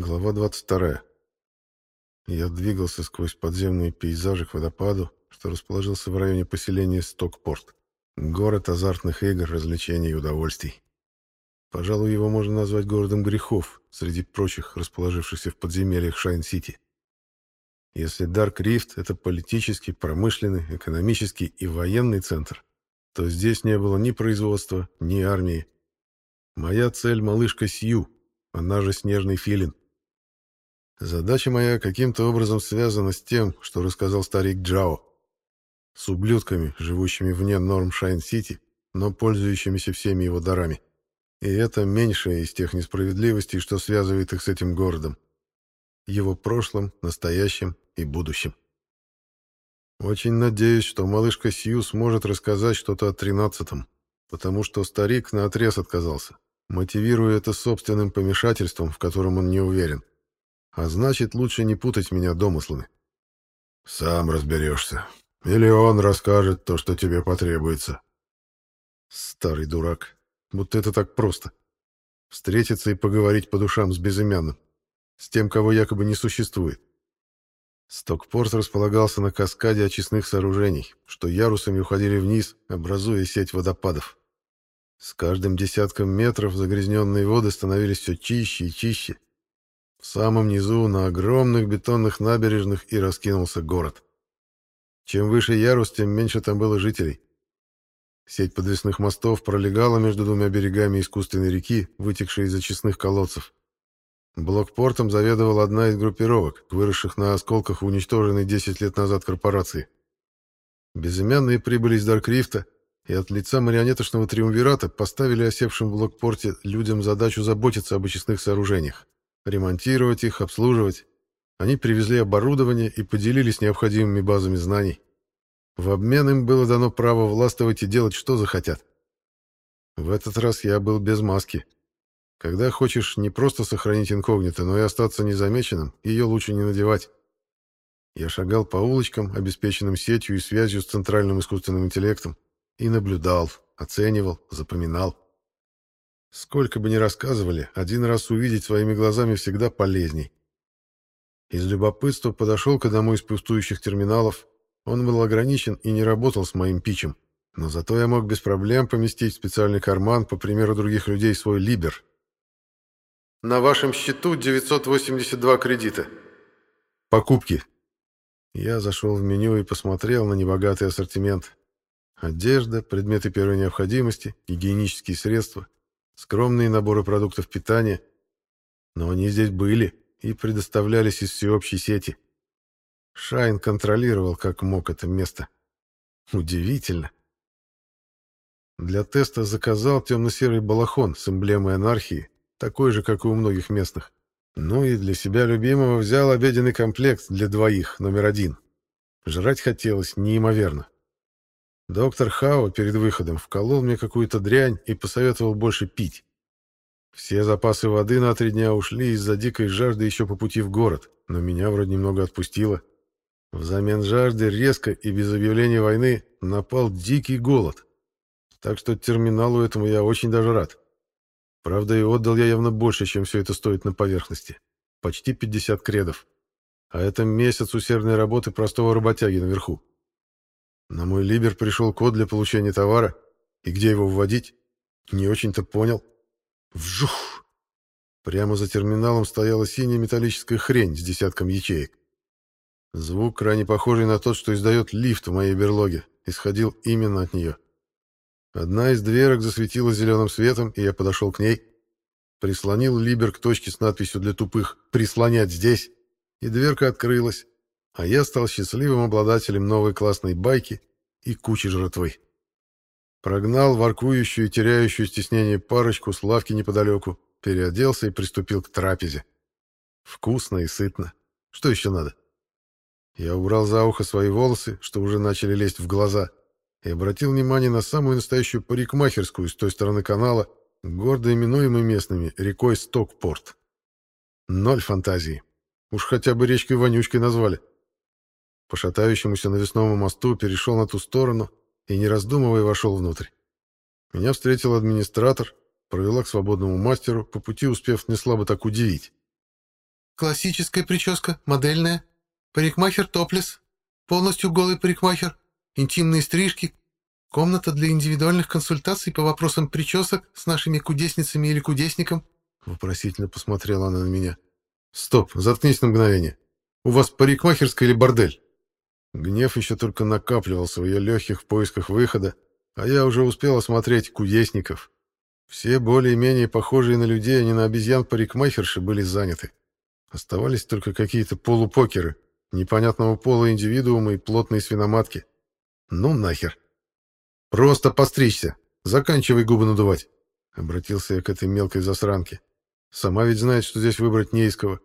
Глава 22. Я двигался сквозь подземные пейзажи к водопаду, что расположился в районе поселения Стокпорт. Город азартных игр, развлечений и удовольствий. Пожалуй, его можно назвать городом грехов, среди прочих, расположившихся в подземельях Шайн-Сити. Если Дарк Рифт — это политический, промышленный, экономический и военный центр, то здесь не было ни производства, ни армии. Моя цель — малышка Сью, она же Снежный Филин. Задача моя каким-то образом связана с тем, что рассказал старик Джао. С ублюдками, живущими вне норм Шайн-Сити, но пользующимися всеми его дарами. И это меньшее из тех несправедливостей, что связывает их с этим городом. Его прошлым, настоящим и будущим. Очень надеюсь, что малышка Сью сможет рассказать что-то о тринадцатом, потому что старик наотрез отказался, мотивируя это собственным помешательством, в котором он не уверен. А значит, лучше не путать меня домыслами. Сам разберешься. Или он расскажет то, что тебе потребуется. Старый дурак. Будто это так просто. Встретиться и поговорить по душам с безымянным. С тем, кого якобы не существует. Стокпорт располагался на каскаде очистных сооружений, что ярусами уходили вниз, образуя сеть водопадов. С каждым десятком метров загрязненные воды становились все чище и чище, в самом низу, на огромных бетонных набережных, и раскинулся город. Чем выше ярус, тем меньше там было жителей. Сеть подвесных мостов пролегала между двумя берегами искусственной реки, вытекшей из очистных колодцев. Блокпортом заведовала одна из группировок, выросших на осколках уничтоженной 10 лет назад корпорации. Безымянные прибыли из Даркрифта, и от лица марионеточного триумвирата поставили осевшим в блокпорте людям задачу заботиться об очистных сооружениях ремонтировать их, обслуживать. Они привезли оборудование и поделились необходимыми базами знаний. В обмен им было дано право властвовать и делать, что захотят. В этот раз я был без маски. Когда хочешь не просто сохранить инкогнито, но и остаться незамеченным, ее лучше не надевать. Я шагал по улочкам, обеспеченным сетью и связью с центральным искусственным интеллектом, и наблюдал, оценивал, запоминал. Сколько бы ни рассказывали, один раз увидеть своими глазами всегда полезней. Из любопытства подошел к одному из пустующих терминалов. Он был ограничен и не работал с моим пичем. Но зато я мог без проблем поместить в специальный карман, по примеру других людей, свой либер. «На вашем счету 982 кредита. Покупки». Я зашел в меню и посмотрел на небогатый ассортимент. Одежда, предметы первой необходимости, гигиенические средства — скромные наборы продуктов питания, но они здесь были и предоставлялись из всеобщей сети. Шайн контролировал как мог это место. Удивительно. Для теста заказал темно-серый балахон с эмблемой анархии, такой же, как и у многих местных. Ну и для себя любимого взял обеденный комплект для двоих, номер один. Жрать хотелось неимоверно. Доктор Хао перед выходом вколол мне какую-то дрянь и посоветовал больше пить. Все запасы воды на три дня ушли из-за дикой жажды еще по пути в город, но меня вроде немного отпустило. Взамен жажды резко и без объявления войны напал дикий голод. Так что терминалу этому я очень даже рад. Правда, и отдал я явно больше, чем все это стоит на поверхности. Почти 50 кредов. А это месяц усердной работы простого работяги наверху. На мой либер пришел код для получения товара, и где его вводить, не очень-то понял. Вжух! Прямо за терминалом стояла синяя металлическая хрень с десятком ячеек. Звук, крайне похожий на тот, что издает лифт в моей берлоге, исходил именно от нее. Одна из дверок засветила зеленым светом, и я подошел к ней. Прислонил либер к точке с надписью для тупых «Прислонять здесь», и дверка открылась а я стал счастливым обладателем новой классной байки и кучи жратвы. Прогнал воркующую и теряющую стеснение парочку с лавки неподалеку, переоделся и приступил к трапезе. Вкусно и сытно. Что еще надо? Я убрал за ухо свои волосы, что уже начали лезть в глаза, и обратил внимание на самую настоящую парикмахерскую с той стороны канала, гордо именуемой местными рекой Стокпорт. Ноль фантазии. Уж хотя бы речкой Вонючкой назвали. По шатающемуся навесному мосту перешел на ту сторону и, не раздумывая, вошел внутрь. Меня встретил администратор, провела к свободному мастеру, по пути успев неслабо так удивить. Классическая прическа, модельная. Парикмахер топлес. Полностью голый парикмахер. Интимные стрижки. Комната для индивидуальных консультаций по вопросам причесок с нашими кудесницами или кудесником. Вопросительно посмотрела она на меня. Стоп, заткнись на мгновение. У вас парикмахерская или бордель? Гнев еще только накапливался в ее легких поисках выхода, а я уже успел осмотреть кудесников. Все более-менее похожие на людей, а не на обезьян-парикмахерши, были заняты. Оставались только какие-то полупокеры, непонятного пола индивидуумы и плотные свиноматки. Ну нахер. Просто постричься. Заканчивай губы надувать. Обратился я к этой мелкой засранке. Сама ведь знает, что здесь выбрать не из кого.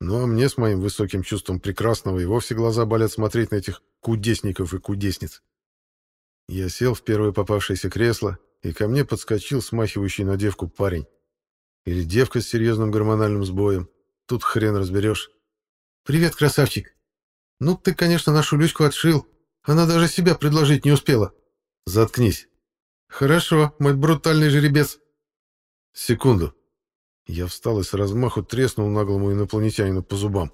Ну а мне с моим высоким чувством прекрасного и вовсе глаза болят смотреть на этих кудесников и кудесниц. Я сел в первое попавшееся кресло, и ко мне подскочил смахивающий на девку парень. Или девка с серьезным гормональным сбоем. Тут хрен разберешь. «Привет, красавчик. Ну, ты, конечно, нашу Люську отшил. Она даже себя предложить не успела. Заткнись. Хорошо, мой брутальный жеребец. Секунду. Я встал и с размаху треснул наглому инопланетянину по зубам.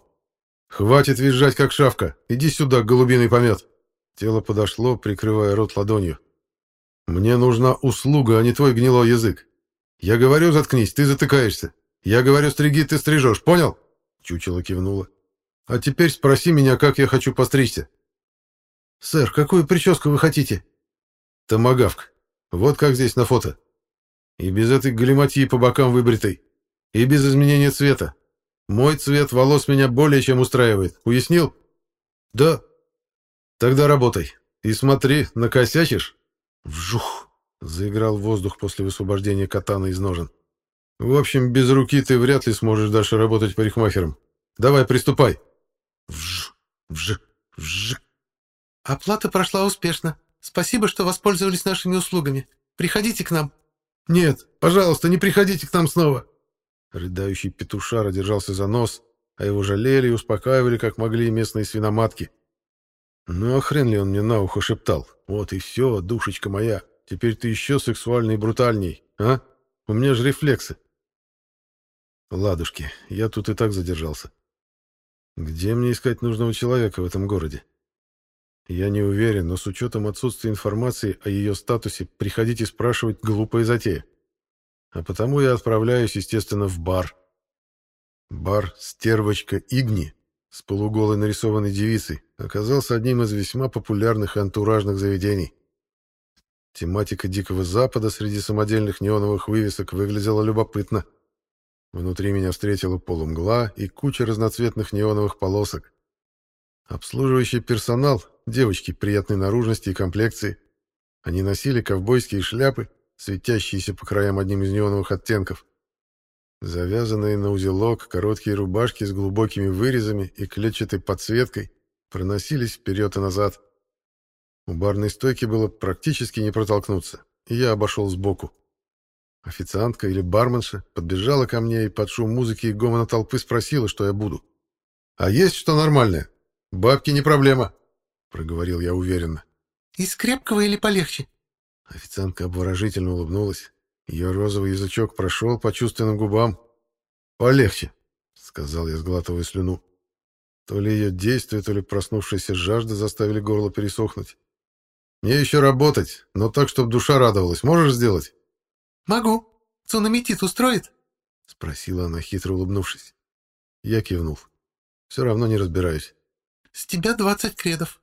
«Хватит визжать, как шавка! Иди сюда, голубиный помет!» Тело подошло, прикрывая рот ладонью. «Мне нужна услуга, а не твой гнилой язык. Я говорю, заткнись, ты затыкаешься. Я говорю, стриги, ты стрижешь, понял?» Чучело кивнуло. «А теперь спроси меня, как я хочу постричься». «Сэр, какую прическу вы хотите?» «Томагавк. Вот как здесь на фото. И без этой галиматьи по бокам выбритой. И без изменения цвета. Мой цвет волос меня более чем устраивает. Уяснил? Да. Тогда работай. И смотри, накосячишь? Вжух! Заиграл воздух после высвобождения катана из ножен. В общем, без руки ты вряд ли сможешь дальше работать парикмахером. Давай, приступай. Вж, вж, вж. Оплата прошла успешно. Спасибо, что воспользовались нашими услугами. Приходите к нам. Нет, пожалуйста, не приходите к нам снова. Рыдающий петушара держался за нос, а его жалели и успокаивали, как могли местные свиноматки. Ну а хрен ли он мне на ухо шептал? Вот и все, душечка моя, теперь ты еще сексуальней и брутальней, а? У меня же рефлексы. Ладушки, я тут и так задержался. Где мне искать нужного человека в этом городе? Я не уверен, но с учетом отсутствия информации о ее статусе приходите спрашивать глупая затея а потому я отправляюсь, естественно, в бар. Бар «Стервочка Игни» с полуголой нарисованной девицей оказался одним из весьма популярных антуражных заведений. Тематика Дикого Запада среди самодельных неоновых вывесок выглядела любопытно. Внутри меня встретила полумгла и куча разноцветных неоновых полосок. Обслуживающий персонал, девочки приятной наружности и комплекции. Они носили ковбойские шляпы, светящиеся по краям одним из неоновых оттенков. Завязанные на узелок короткие рубашки с глубокими вырезами и клетчатой подсветкой проносились вперед и назад. У барной стойки было практически не протолкнуться, и я обошел сбоку. Официантка или барменша подбежала ко мне и под шум музыки и гомона толпы спросила, что я буду. «А есть что нормальное? Бабки не проблема», — проговорил я уверенно. «Из крепкого или полегче?» Официантка обворожительно улыбнулась. Ее розовый язычок прошел по чувственным губам. «Полегче», — сказал я, сглатывая слюну. То ли ее действие, то ли проснувшаяся жажда заставили горло пересохнуть. «Мне еще работать, но так, чтобы душа радовалась. Можешь сделать?» «Могу. Цунамитит устроит?» — спросила она, хитро улыбнувшись. Я кивнул. «Все равно не разбираюсь». «С тебя двадцать кредов».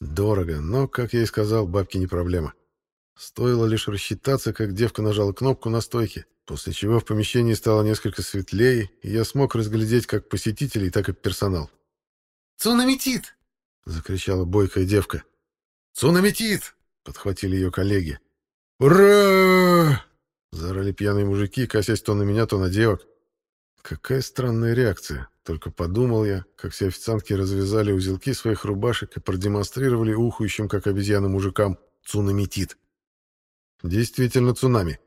«Дорого, но, как я и сказал, бабки не проблема». Стоило лишь рассчитаться, как девка нажала кнопку на стойке, после чего в помещении стало несколько светлее, и я смог разглядеть как посетителей, так и персонал. «Цунамитит!» — закричала бойкая девка. «Цунамитит!» — подхватили ее коллеги. «Ура!» — заорали пьяные мужики, косясь то на меня, то на девок. Какая странная реакция. Только подумал я, как все официантки развязали узелки своих рубашек и продемонстрировали ухающим, как обезьяны мужикам, цунамитит. Действительно цунами.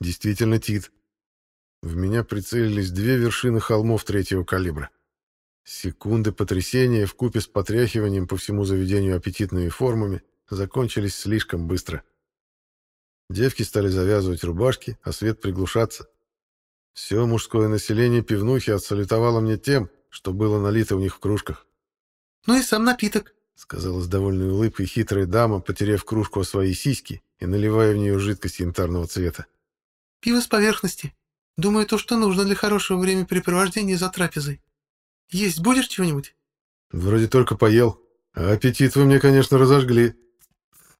Действительно тит. В меня прицелились две вершины холмов третьего калибра. Секунды потрясения в купе с потряхиванием по всему заведению аппетитными формами закончились слишком быстро. Девки стали завязывать рубашки, а свет приглушаться. Все мужское население пивнухи отсалютовало мне тем, что было налито у них в кружках. «Ну и сам напиток», — сказала с довольной улыбкой хитрая дама, потеряв кружку о свои сиськи и наливая в нее жидкость янтарного цвета. «Пиво с поверхности. Думаю, то, что нужно для хорошего времяпрепровождения за трапезой. Есть будешь чего-нибудь?» «Вроде только поел. А аппетит вы мне, конечно, разожгли».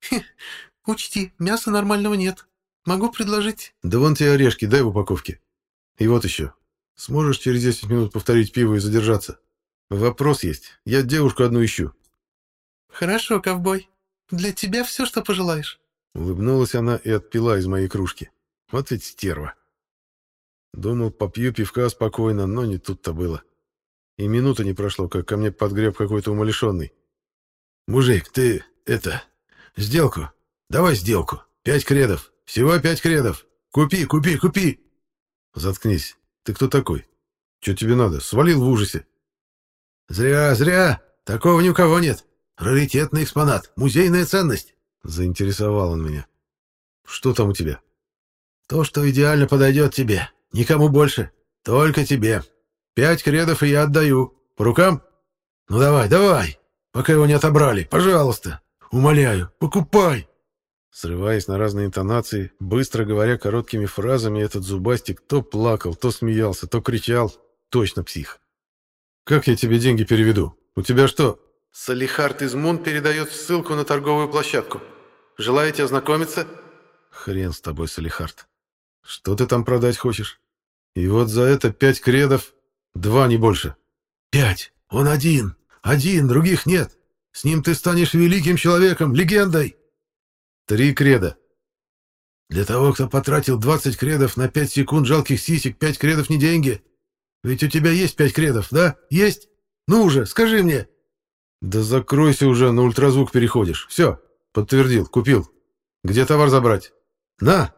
Хе, «Учти, мяса нормального нет. Могу предложить...» «Да вон тебе орешки, дай в упаковке. И вот еще. Сможешь через 10 минут повторить пиво и задержаться? Вопрос есть. Я девушку одну ищу». «Хорошо, ковбой. Для тебя все, что пожелаешь». Улыбнулась она и отпила из моей кружки. Вот ведь стерва. Думал, попью пивка спокойно, но не тут-то было. И минуты не прошло, как ко мне подгреб какой-то умалишенный. «Мужик, ты, это, сделку? Давай сделку. Пять кредов. Всего пять кредов. Купи, купи, купи!» «Заткнись. Ты кто такой? Что тебе надо? Свалил в ужасе». «Зря, зря. Такого ни у кого нет. Раритетный экспонат. Музейная ценность». Заинтересовал он меня. «Что там у тебя?» «То, что идеально подойдет тебе. Никому больше. Только тебе. Пять кредов и я отдаю. По рукам? Ну давай, давай, пока его не отобрали. Пожалуйста. Умоляю, покупай!» Срываясь на разные интонации, быстро говоря короткими фразами, этот зубастик то плакал, то смеялся, то кричал. Точно псих. «Как я тебе деньги переведу? У тебя что?» «Салихард Измун передает ссылку на торговую площадку. Желаете ознакомиться?» «Хрен с тобой, Салихард. Что ты там продать хочешь? И вот за это пять кредов, два не больше». «Пять! Он один! Один, других нет! С ним ты станешь великим человеком, легендой!» Три креда. Для того, кто потратил 20 кредов на 5 секунд жалких сисек, 5 кредов не деньги. Ведь у тебя есть 5 кредов, да? Есть? Ну уже, скажи мне. Да закройся уже, на ультразвук переходишь. Все, подтвердил, купил. Где товар забрать? На!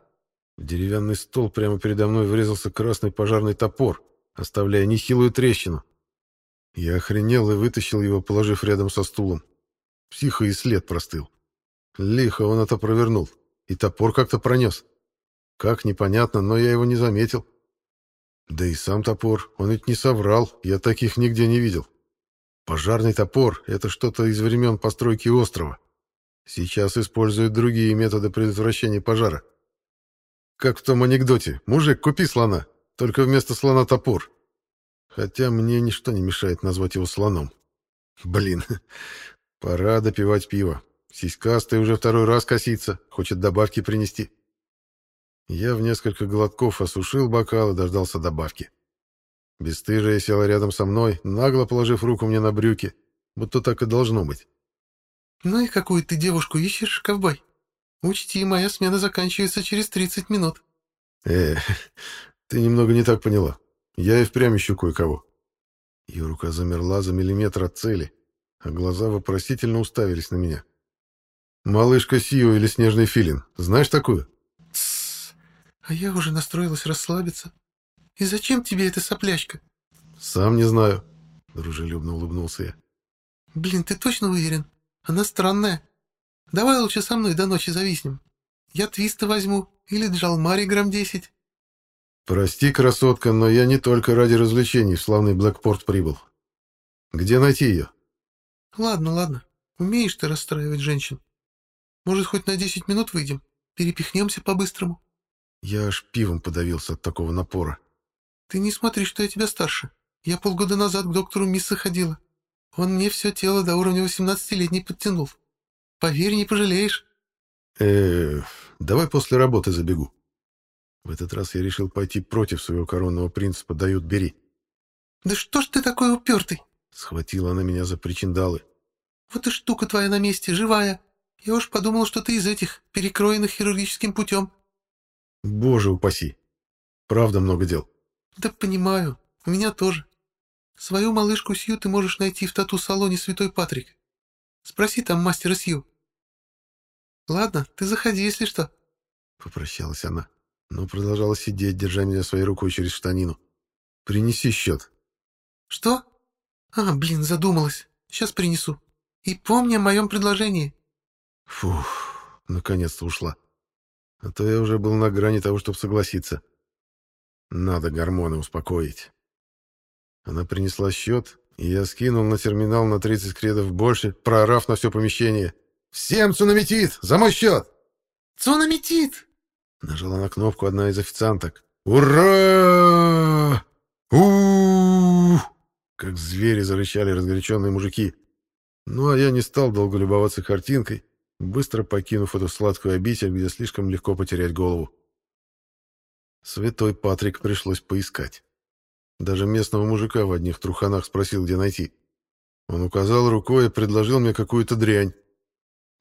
В деревянный стол прямо передо мной врезался красный пожарный топор, оставляя нехилую трещину. Я охренел и вытащил его, положив рядом со стулом. Психо и след простыл. Лихо он это провернул. И топор как-то пронес. Как, непонятно, но я его не заметил. Да и сам топор, он ведь не соврал, я таких нигде не видел. Пожарный топор — это что-то из времен постройки острова. Сейчас используют другие методы предотвращения пожара. Как в том анекдоте. «Мужик, купи слона, только вместо слона топор». Хотя мне ничто не мешает назвать его слоном. Блин, пора допивать пиво. Сиськастый уже второй раз косится, хочет добавки принести. Я в несколько глотков осушил бокал и дождался добавки. Бестыжая села рядом со мной, нагло положив руку мне на брюки, будто так и должно быть. «Ну и какую ты девушку ищешь, ковбой? Учти, моя смена заканчивается через 30 минут». «Э, ты немного не так поняла. Я и впрямь ищу кое-кого». Ее рука замерла за миллиметр от цели, а глаза вопросительно уставились на меня. Малышка Сио или Снежный Филин. Знаешь такую? Тссс. А я уже настроилась расслабиться. И зачем тебе эта соплячка? Сам не знаю. Дружелюбно улыбнулся я. Блин, ты точно уверен? Она странная. Давай лучше со мной до ночи зависнем. Я твиста возьму или джалмари грамм десять. Прости, красотка, но я не только ради развлечений в славный Блэкпорт прибыл. Где найти ее? Ладно, ладно. Умеешь ты расстраивать женщин. Может, хоть на десять минут выйдем? Перепихнемся по-быстрому?» Я аж пивом подавился от такого напора. «Ты не смотри, что я тебя старше. Я полгода назад к доктору Мисса ходила. Он мне все тело до уровня восемнадцатилетней подтянул. Поверь, не пожалеешь». э давай после работы забегу. В этот раз я решил пойти против своего коронного принципа «дают, бери». «Да что ж ты такой упертый?» Схватила она меня за причиндалы. «Вот и штука твоя на месте, живая. Я уж подумал, что ты из этих, перекроенных хирургическим путем. Боже упаси. Правда много дел. Да понимаю. У меня тоже. Свою малышку Сью ты можешь найти в тату-салоне Святой Патрик. Спроси там мастера Сью. Ладно, ты заходи, если что. Попрощалась она, но продолжала сидеть, держа меня своей рукой через штанину. Принеси счет. Что? А, блин, задумалась. Сейчас принесу. И помни о моем предложении. Фух, наконец-то ушла. А то я уже был на грани того, чтобы согласиться. Надо гормоны успокоить. Она принесла счет, и я скинул на терминал на 30 кредов больше, проорав на все помещение. «Всем цунамитит! За мой счет!» «Цунамитит!» Нажала на кнопку одна из официанток. «Ура! у Как звери зарычали разгоряченные мужики. Ну, а я не стал долго любоваться картинкой, быстро покинув эту сладкую обитель, где слишком легко потерять голову. Святой Патрик пришлось поискать. Даже местного мужика в одних труханах спросил, где найти. Он указал рукой и предложил мне какую-то дрянь.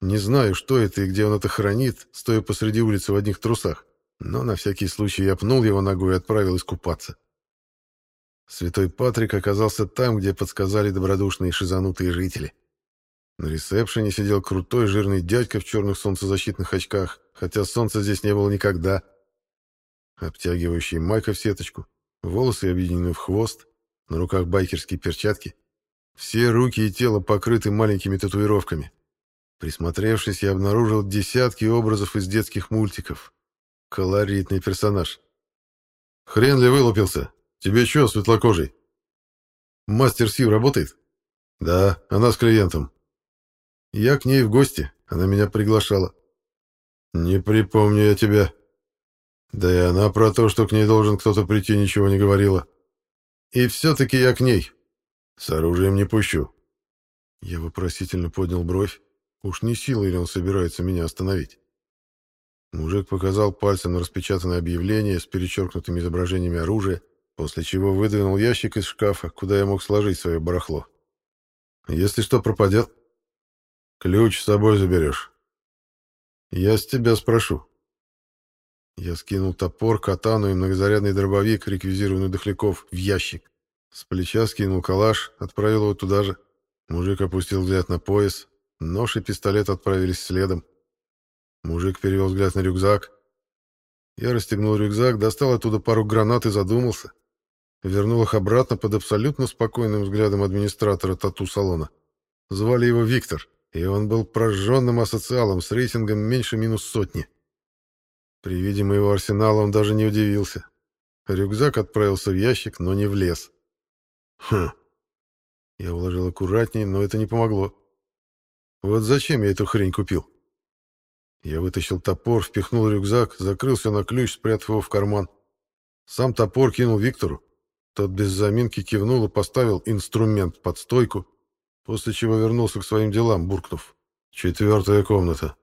Не знаю, что это и где он это хранит, стоя посреди улицы в одних трусах, но на всякий случай я пнул его ногой и отправил искупаться. Святой Патрик оказался там, где подсказали добродушные шизанутые жители. На ресепшене сидел крутой жирный дядька в черных солнцезащитных очках, хотя солнца здесь не было никогда. Обтягивающий майка в сеточку, волосы объединены в хвост, на руках байкерские перчатки. Все руки и тело покрыты маленькими татуировками. Присмотревшись, я обнаружил десятки образов из детских мультиков. Колоритный персонаж. «Хрен ли вылупился? Тебе что, светлокожий?» «Мастер Сью работает?» «Да, она с клиентом». «Я к ней в гости, она меня приглашала». «Не припомню я тебя». Да и она про то, что к ней должен кто-то прийти, ничего не говорила. И все-таки я к ней. С оружием не пущу. Я вопросительно поднял бровь. Уж не силой ли он собирается меня остановить? Мужик показал пальцем на распечатанное объявление с перечеркнутыми изображениями оружия, после чего выдвинул ящик из шкафа, куда я мог сложить свое барахло. «Если что пропадет, ключ с собой заберешь. Я с тебя спрошу». Я скинул топор, катану и многозарядный дробовик, реквизированный дохляков, в ящик. С плеча скинул калаш, отправил его туда же. Мужик опустил взгляд на пояс, Нож и пистолет отправились следом. Мужик перевел взгляд на рюкзак. Я расстегнул рюкзак, достал оттуда пару гранат и задумался. Вернул их обратно под абсолютно спокойным взглядом администратора тату-салона. Звали его Виктор, и он был прожженным асоциалом с рейтингом меньше минус сотни. При виде моего арсенала он даже не удивился. Рюкзак отправился в ящик, но не влез. Хм. Я уложил аккуратнее, но это не помогло. Вот зачем я эту хрень купил? Я вытащил топор, впихнул рюкзак, закрылся на ключ, спрятав его в карман. Сам топор кинул Виктору. Тот без заминки кивнул и поставил инструмент под стойку, после чего вернулся к своим делам, буркнув. «Четвертая комната».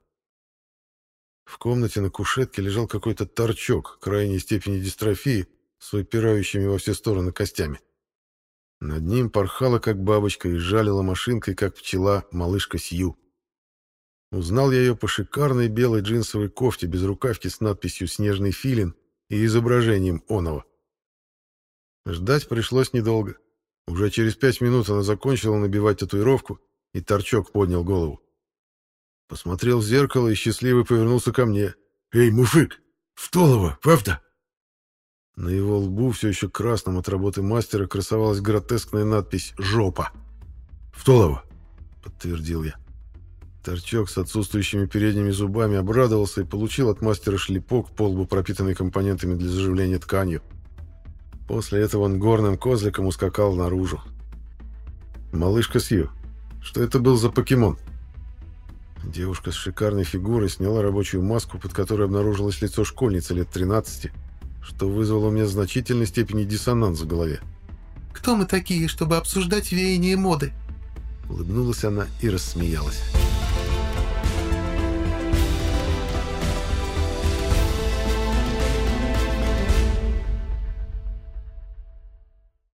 В комнате на кушетке лежал какой-то торчок крайней степени дистрофии с выпирающими во все стороны костями. Над ним порхала, как бабочка, и жалила машинкой, как пчела, малышка Сью. Узнал я ее по шикарной белой джинсовой кофте без рукавки с надписью «Снежный филин» и изображением оного. Ждать пришлось недолго. Уже через пять минут она закончила набивать татуировку, и торчок поднял голову. Посмотрел в зеркало и счастливый повернулся ко мне. «Эй, мужик, в Толово, правда?» На его лбу, все еще красным от работы мастера, красовалась гротескная надпись «Жопа». «Втолово», — подтвердил я. Торчок с отсутствующими передними зубами обрадовался и получил от мастера шлепок по лбу, пропитанный компонентами для заживления тканью. После этого он горным козликом ускакал наружу. «Малышка Сью, что это был за покемон?» Девушка с шикарной фигурой сняла рабочую маску, под которой обнаружилось лицо школьницы лет 13 что вызвало у меня значительной степени диссонанс в голове. «Кто мы такие, чтобы обсуждать веяние моды?» Улыбнулась она и рассмеялась.